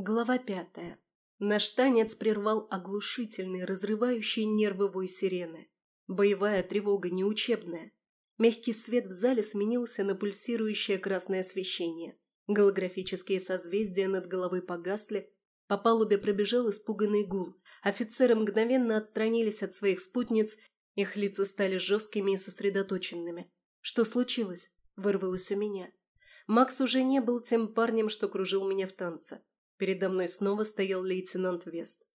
Глава пятая. Наш танец прервал оглушительный, разрывающий нервы вой сирены. Боевая тревога, не учебная. Мягкий свет в зале сменился на пульсирующее красное освещение. Голографические созвездия над головой погасли. По палубе пробежал испуганный гул. Офицеры мгновенно отстранились от своих спутниц, их лица стали жесткими и сосредоточенными. «Что случилось?» – вырвалось у меня. Макс уже не был тем парнем, что кружил меня в танце. Передо мной снова стоял лейтенант Вест.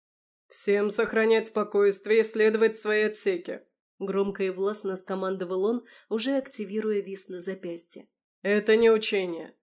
«Всем сохранять спокойствие и следовать в свои отсеки!» Громко и властно скомандовал он, уже активируя вис на запястье. «Это не учение!»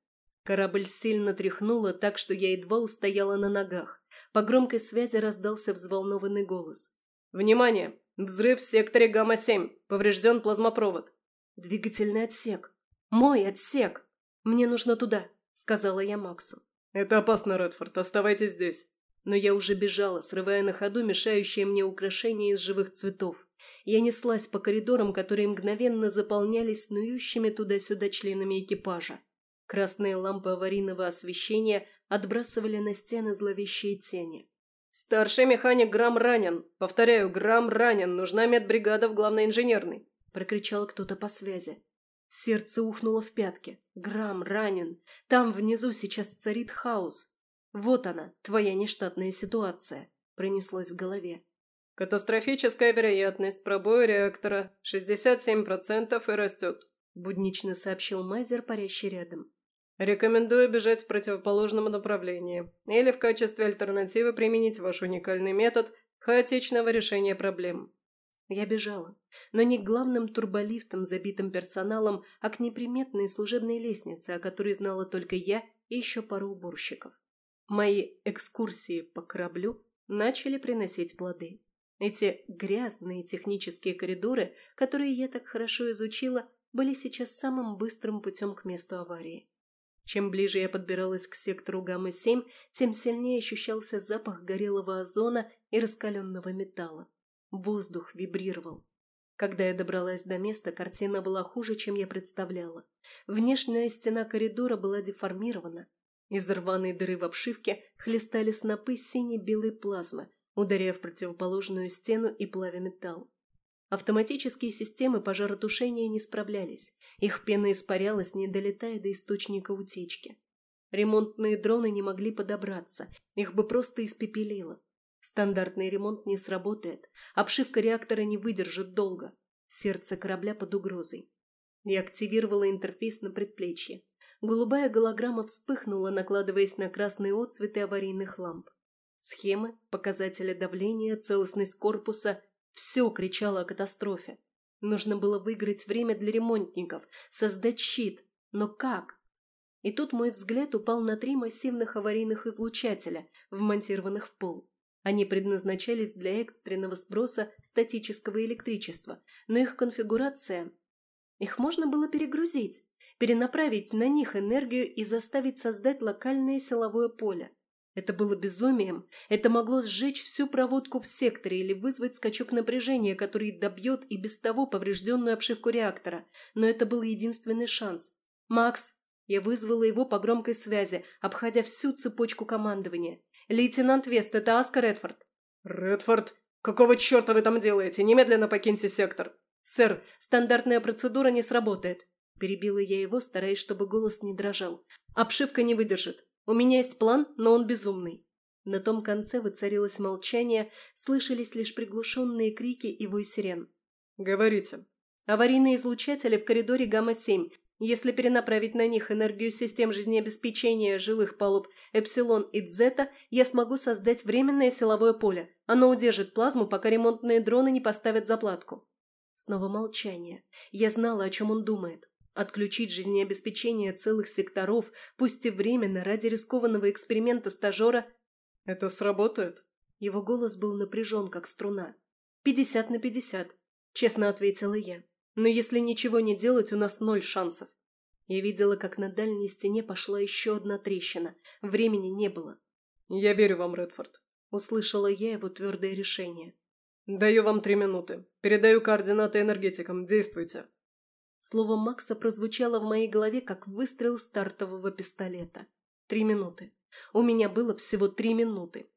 Корабль сильно тряхнуло так, что я едва устояла на ногах. По громкой связи раздался взволнованный голос. «Внимание! Взрыв в секторе Гамма-7! Поврежден плазмопровод!» «Двигательный отсек! Мой отсек! Мне нужно туда!» — сказала я Максу. «Это опасно, Редфорд, оставайтесь здесь». Но я уже бежала, срывая на ходу мешающие мне украшения из живых цветов. Я неслась по коридорам, которые мгновенно заполнялись снующими туда-сюда членами экипажа. Красные лампы аварийного освещения отбрасывали на стены зловещие тени. «Старший механик Грамм ранен! Повторяю, Грамм ранен! Нужна медбригада в главной инженерной!» – прокричал кто-то по связи. Сердце ухнуло в пятки. Грамм ранен. Там внизу сейчас царит хаос. Вот она, твоя нештатная ситуация, пронеслось в голове. Катастрофическая вероятность пробоя реактора 67% и растет, буднично сообщил Майзер, парящий рядом. Рекомендую бежать в противоположном направлении или в качестве альтернативы применить ваш уникальный метод хаотичного решения проблем. Я бежала, но не к главным турболифтам, забитым персоналом, а к неприметной служебной лестнице, о которой знала только я и еще пару уборщиков. Мои экскурсии по кораблю начали приносить плоды. Эти грязные технические коридоры, которые я так хорошо изучила, были сейчас самым быстрым путем к месту аварии. Чем ближе я подбиралась к сектору Гамма-7, тем сильнее ощущался запах горелого озона и раскаленного металла. Воздух вибрировал. Когда я добралась до места, картина была хуже, чем я представляла. Внешняя стена коридора была деформирована. Из рваной дыры в обшивке хлестали снопы синей-белой плазмы, ударяя в противоположную стену и плавя металл. Автоматические системы пожаротушения не справлялись. Их пена испарялась, не долетая до источника утечки. Ремонтные дроны не могли подобраться, их бы просто испепелило. Стандартный ремонт не сработает, обшивка реактора не выдержит долго. Сердце корабля под угрозой. Я активировала интерфейс на предплечье. Голубая голограмма вспыхнула, накладываясь на красные отцветы аварийных ламп. Схемы, показатели давления, целостность корпуса – все кричало о катастрофе. Нужно было выиграть время для ремонтников, создать щит. Но как? И тут мой взгляд упал на три массивных аварийных излучателя, вмонтированных в пол. Они предназначались для экстренного сброса статического электричества, но их конфигурация... Их можно было перегрузить, перенаправить на них энергию и заставить создать локальное силовое поле. Это было безумием. Это могло сжечь всю проводку в секторе или вызвать скачок напряжения, который добьет и без того поврежденную обшивку реактора. Но это был единственный шанс. «Макс!» Я вызвала его по громкой связи, обходя всю цепочку командования. «Лейтенант Вест, это Аска Редфорд». «Редфорд? Какого черта вы там делаете? Немедленно покиньте сектор». «Сэр, стандартная процедура не сработает». Перебила я его, стараясь, чтобы голос не дрожал. «Обшивка не выдержит. У меня есть план, но он безумный». На том конце воцарилось молчание, слышались лишь приглушенные крики и вой сирен. «Говорите». «Аварийные излучатели в коридоре Гамма-7. Если перенаправить на них энергию систем жизнеобеспечения жилых палуб Эпсилон и Дзета, я смогу создать временное силовое поле. Оно удержит плазму, пока ремонтные дроны не поставят заплатку. Снова молчание. Я знала, о чем он думает. Отключить жизнеобеспечение целых секторов, пусть и временно, ради рискованного эксперимента стажера... «Это сработает?» Его голос был напряжен, как струна. «Пятьдесят на пятьдесят», — честно ответила я. Но если ничего не делать, у нас ноль шансов. Я видела, как на дальней стене пошла еще одна трещина. Времени не было. «Я верю вам, Редфорд», — услышала я его твердое решение. «Даю вам три минуты. Передаю координаты энергетикам. Действуйте». Слово Макса прозвучало в моей голове, как выстрел стартового пистолета. Три минуты. У меня было всего три минуты.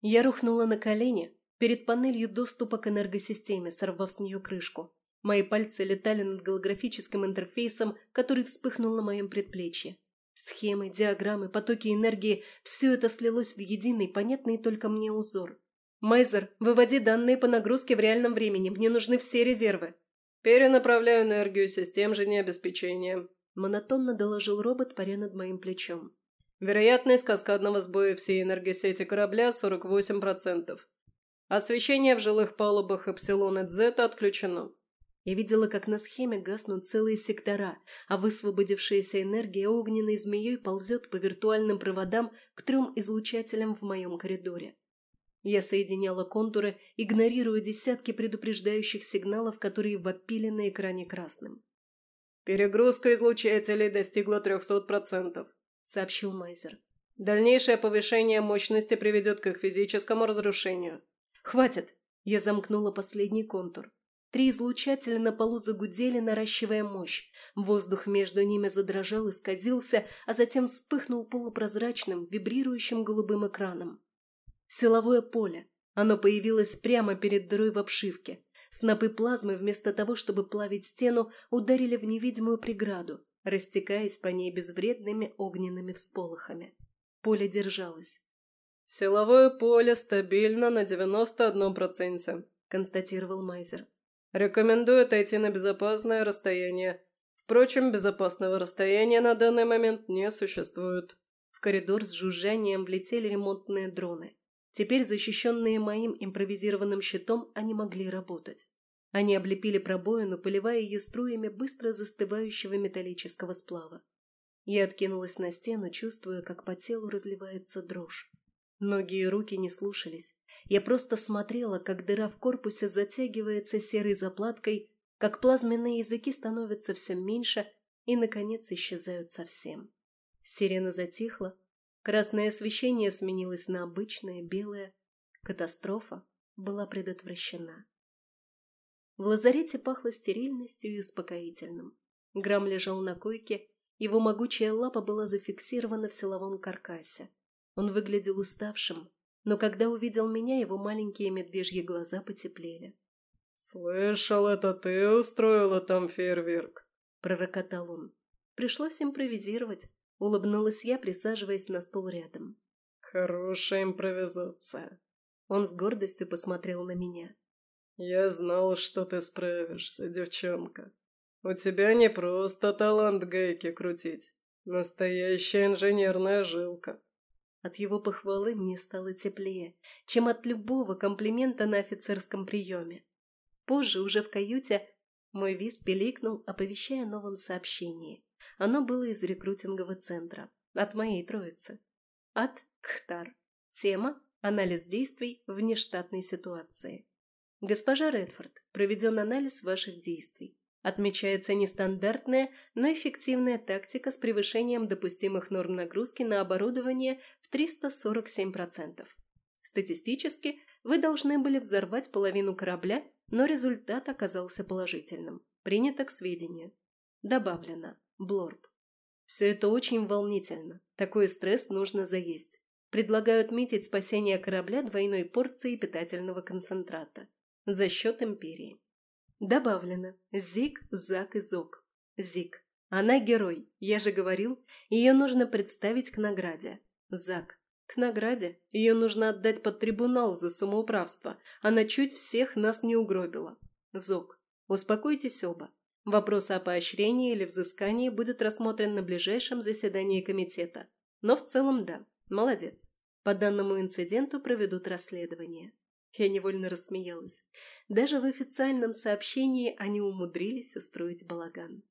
Я рухнула на колени перед панелью доступа к энергосистеме, сорвав с нее крышку. Мои пальцы летали над голографическим интерфейсом, который вспыхнул на моем предплечье. Схемы, диаграммы, потоки энергии – все это слилось в единый, понятный только мне узор. «Майзер, выводи данные по нагрузке в реальном времени. Мне нужны все резервы». «Перенаправляю энергию систем жизнеобеспечения», – монотонно доложил робот, паря над моим плечом. «Вероятность каскадного сбоя всей энергосети корабля – 48%. Освещение в жилых палубах Эпсилон и Дзета отключено. Я видела, как на схеме гаснут целые сектора, а высвободившаяся энергия огненной змеей ползет по виртуальным проводам к трем излучателям в моем коридоре. Я соединяла контуры, игнорируя десятки предупреждающих сигналов, которые вопили на экране красным. «Перегрузка излучателей достигла 300%, — сообщил Майзер. «Дальнейшее повышение мощности приведет к их физическому разрушению». «Хватит!» — я замкнула последний контур. Три излучателя на полу загудели, наращивая мощь. Воздух между ними задрожал и сказился, а затем вспыхнул полупрозрачным, вибрирующим голубым экраном. Силовое поле. Оно появилось прямо перед дырой в обшивке. Снопы плазмы, вместо того, чтобы плавить стену, ударили в невидимую преграду, растекаясь по ней безвредными огненными всполохами. Поле держалось. «Силовое поле стабильно на девяносто одном проценте», — констатировал Майзер. Рекомендую отойти на безопасное расстояние. Впрочем, безопасного расстояния на данный момент не существует. В коридор с жужжанием влетели ремонтные дроны. Теперь, защищенные моим импровизированным щитом, они могли работать. Они облепили пробоину, поливая ее струями быстро застывающего металлического сплава. Я откинулась на стену, чувствуя, как по телу разливается дрожь. Ноги и руки не слушались. Я просто смотрела, как дыра в корпусе затягивается серой заплаткой, как плазменные языки становятся все меньше и, наконец, исчезают совсем. Сирена затихла, красное освещение сменилось на обычное белое. Катастрофа была предотвращена. В лазарете пахло стерильностью и успокоительным. Грамм лежал на койке, его могучая лапа была зафиксирована в силовом каркасе. Он выглядел уставшим, но когда увидел меня, его маленькие медвежьи глаза потеплели. «Слышал, это ты устроила там фейерверк?» – пророкотал он. Пришлось импровизировать. Улыбнулась я, присаживаясь на стул рядом. «Хорошая импровизация». Он с гордостью посмотрел на меня. «Я знал, что ты справишься, девчонка. У тебя не просто талант гайки крутить. Настоящая инженерная жилка. От его похвалы мне стало теплее, чем от любого комплимента на офицерском приеме. Позже, уже в каюте, мой виз пиликнул, оповещая о новом сообщении. Оно было из рекрутингового центра, от моей троицы. От Кхтар. Тема «Анализ действий в нештатной ситуации». Госпожа Редфорд, проведен анализ ваших действий. Отмечается нестандартная, но эффективная тактика с превышением допустимых норм нагрузки на оборудование в 347%. Статистически вы должны были взорвать половину корабля, но результат оказался положительным. Принято к сведению. Добавлено. Блорб. Все это очень волнительно. Такой стресс нужно заесть. Предлагаю отметить спасение корабля двойной порцией питательного концентрата. За счет империи. Добавлено. Зиг, Зак и Зок. Зиг. Она герой, я же говорил, ее нужно представить к награде. Зак. К награде ее нужно отдать под трибунал за самоуправство. Она чуть всех нас не угробила. Зок. Успокойтесь оба. Вопрос о поощрении или взыскании будет рассмотрен на ближайшем заседании комитета. Но в целом да, молодец. По данному инциденту проведут расследование. Я невольно рассмеялась. Даже в официальном сообщении они умудрились устроить балаган.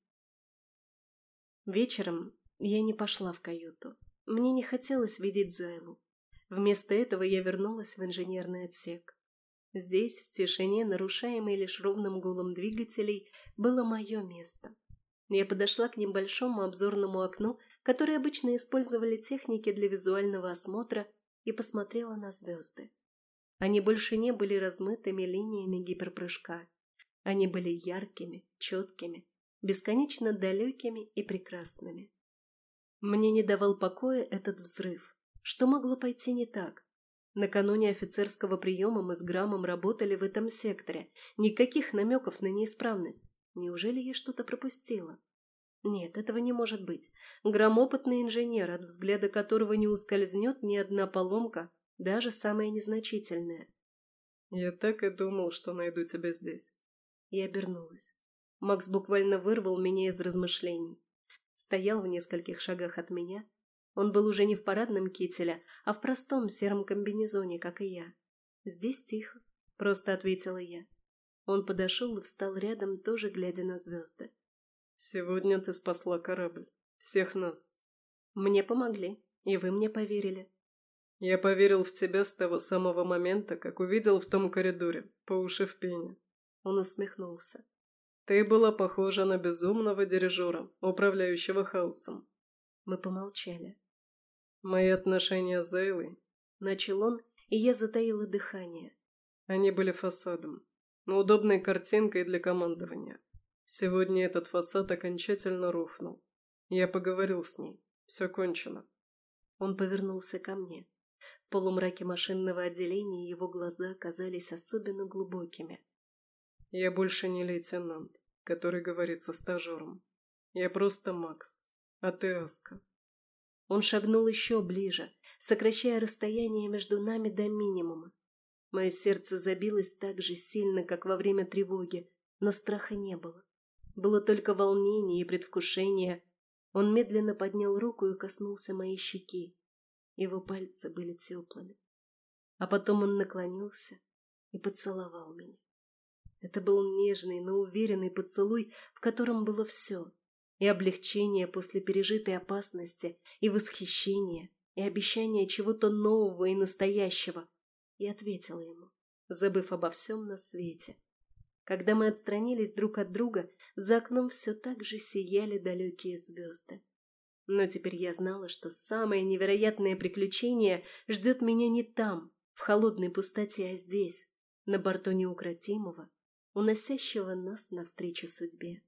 Вечером я не пошла в каюту. Мне не хотелось видеть Зайлу. Вместо этого я вернулась в инженерный отсек. Здесь, в тишине, нарушаемой лишь ровным гулом двигателей, было мое место. Я подошла к небольшому обзорному окну, которое обычно использовали техники для визуального осмотра, и посмотрела на звезды. Они больше не были размытыми линиями гиперпрыжка. Они были яркими, четкими, бесконечно далекими и прекрасными. Мне не давал покоя этот взрыв. Что могло пойти не так? Накануне офицерского приема мы с Грамом работали в этом секторе. Никаких намеков на неисправность. Неужели я что-то пропустила? Нет, этого не может быть. Грам опытный инженер, от взгляда которого не ускользнет ни одна поломка, даже самая незначительная. Я так и думал, что найду тебя здесь. Я обернулась. Макс буквально вырвал меня из размышлений. Стоял в нескольких шагах от меня. Он был уже не в парадном кителе, а в простом сером комбинезоне, как и я. «Здесь тихо», — просто ответила я. Он подошел и встал рядом, тоже глядя на звезды. «Сегодня ты спасла корабль. Всех нас». «Мне помогли, и вы мне поверили». «Я поверил в тебя с того самого момента, как увидел в том коридоре, по уши в пене». Он усмехнулся. Ты была похожа на безумного дирижера, управляющего хаосом. Мы помолчали. Мои отношения с Зейлой. Начал он, и я затаила дыхание. Они были фасадом, но удобной картинкой для командования. Сегодня этот фасад окончательно рухнул. Я поговорил с ней. Все кончено. Он повернулся ко мне. Полумраке машинного отделения его глаза казались особенно глубокими. Я больше не лейтенант, который говорит со стажером. Я просто Макс, а ты Аска. Он шагнул еще ближе, сокращая расстояние между нами до минимума. Мое сердце забилось так же сильно, как во время тревоги, но страха не было. Было только волнение и предвкушение. Он медленно поднял руку и коснулся моей щеки. Его пальцы были теплыми. А потом он наклонился и поцеловал меня. Это был нежный, но уверенный поцелуй, в котором было все. И облегчение после пережитой опасности, и восхищение, и обещание чего-то нового и настоящего. И ответила ему, забыв обо всем на свете. Когда мы отстранились друг от друга, за окном все так же сияли далекие звезды. Но теперь я знала, что самое невероятное приключение ждет меня не там, в холодной пустоте, а здесь, на борту неукротимого уносящего нас навстречу судьбе.